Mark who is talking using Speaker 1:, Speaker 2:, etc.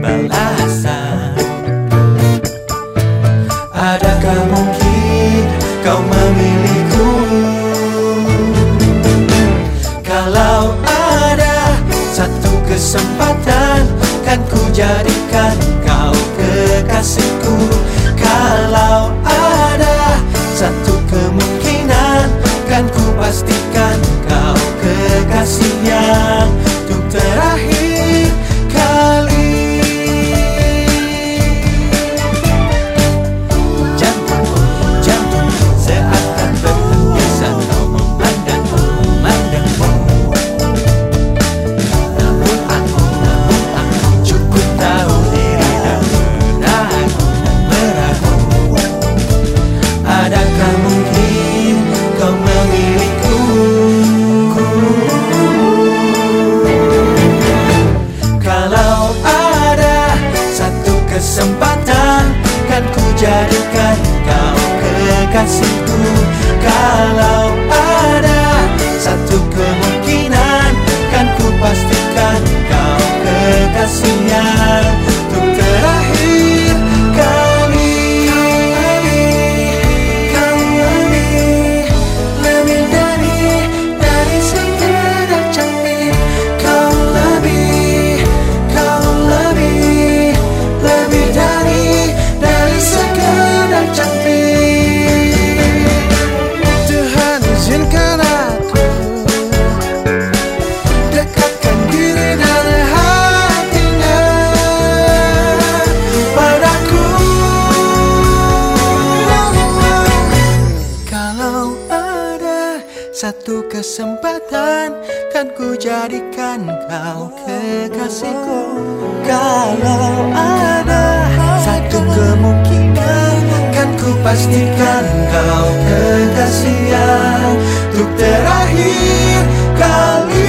Speaker 1: balasan. kasihku. Kalau Satu kesempatan kan ku jadikan kau kekasihku. Kalau ada satu kemungkinan Kan ku pastikan kau kekasih yang Untuk terakhir kali